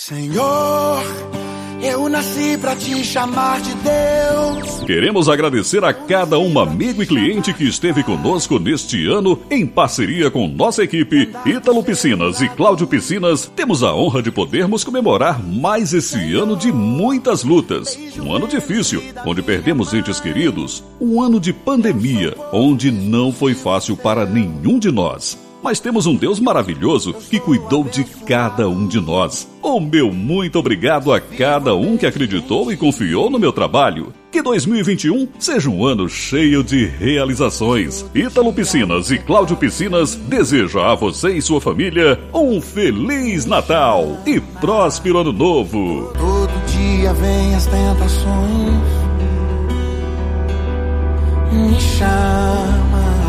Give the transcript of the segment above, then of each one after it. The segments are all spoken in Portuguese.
Senhor, eu nasci para te chamar de Deus. Queremos agradecer a cada um amigo e cliente que esteve conosco neste ano em parceria com nossa equipe Ítalo Piscinas e Cláudio Piscinas. Temos a honra de podermos comemorar mais esse ano de muitas lutas. Um ano difícil, onde perdemos entes queridos. Um ano de pandemia, onde não foi fácil para nenhum de nós. Mas temos um Deus maravilhoso que cuidou de cada um de nós. O oh, meu muito obrigado a cada um que acreditou e confiou no meu trabalho. Que 2021 seja um ano cheio de realizações. Ítalo Piscinas e Cláudio Piscinas desejam a você e sua família um feliz Natal e próspero ano novo. Todo dia vem as tentações.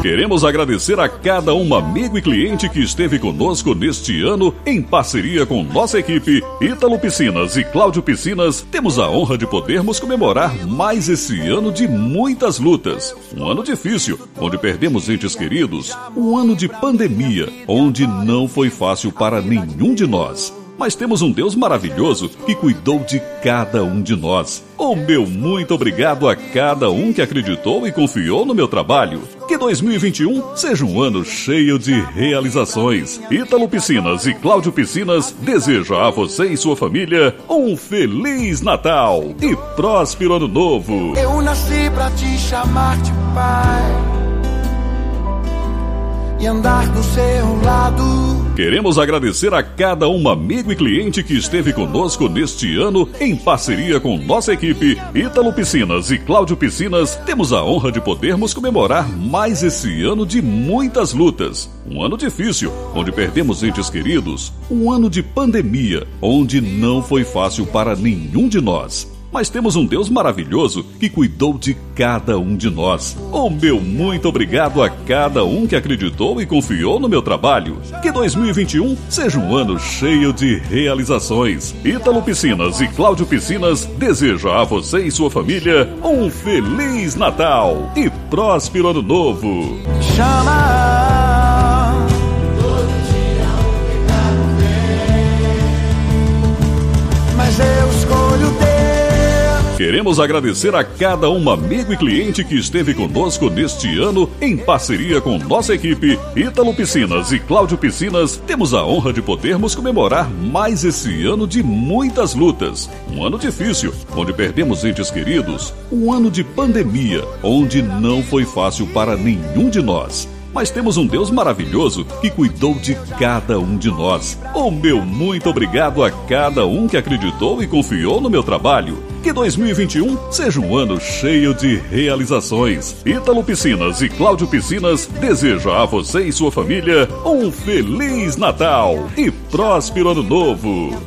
Queremos agradecer a cada um amigo e cliente que esteve conosco neste ano em parceria com nossa equipe Ítalo Piscinas e Cláudio Piscinas. Temos a honra de podermos comemorar mais esse ano de muitas lutas. Um ano difícil, onde perdemos entes queridos. Um ano de pandemia, onde não foi fácil para nenhum de nós mas temos um Deus maravilhoso que cuidou de cada um de nós. O meu muito obrigado a cada um que acreditou e confiou no meu trabalho. Que 2021 seja um ano cheio de realizações. Ítalo Piscinas e Cláudio Piscinas desejam a você e sua família um feliz Natal e próspero ano novo. Eu nasci pra te chamar de pai e andar do seu lado. Queremos agradecer a cada um amigo e cliente que esteve conosco neste ano em parceria com nossa equipe Ítalo Piscinas e Cláudio Piscinas. Temos a honra de podermos comemorar mais esse ano de muitas lutas. Um ano difícil, onde perdemos entes queridos. Um ano de pandemia, onde não foi fácil para nenhum de nós mas temos um Deus maravilhoso que cuidou de cada um de nós. O oh, meu muito obrigado a cada um que acreditou e confiou no meu trabalho. Que 2021 seja um ano cheio de realizações. Ítalo Piscinas e Cláudio Piscinas desejam a você e sua família um feliz Natal e próspero ano novo. Chama Queremos agradecer a cada um amigo e cliente que esteve conosco neste ano em parceria com nossa equipe Ítalo Piscinas e Cláudio Piscinas. Temos a honra de podermos comemorar mais esse ano de muitas lutas. Um ano difícil, onde perdemos entes queridos. Um ano de pandemia, onde não foi fácil para nenhum de nós mas temos um Deus maravilhoso que cuidou de cada um de nós. O oh, meu muito obrigado a cada um que acreditou e confiou no meu trabalho. Que 2021 seja um ano cheio de realizações. Ítalo Piscinas e Cláudio Piscinas desejam a você e sua família um feliz Natal e próspero ano novo.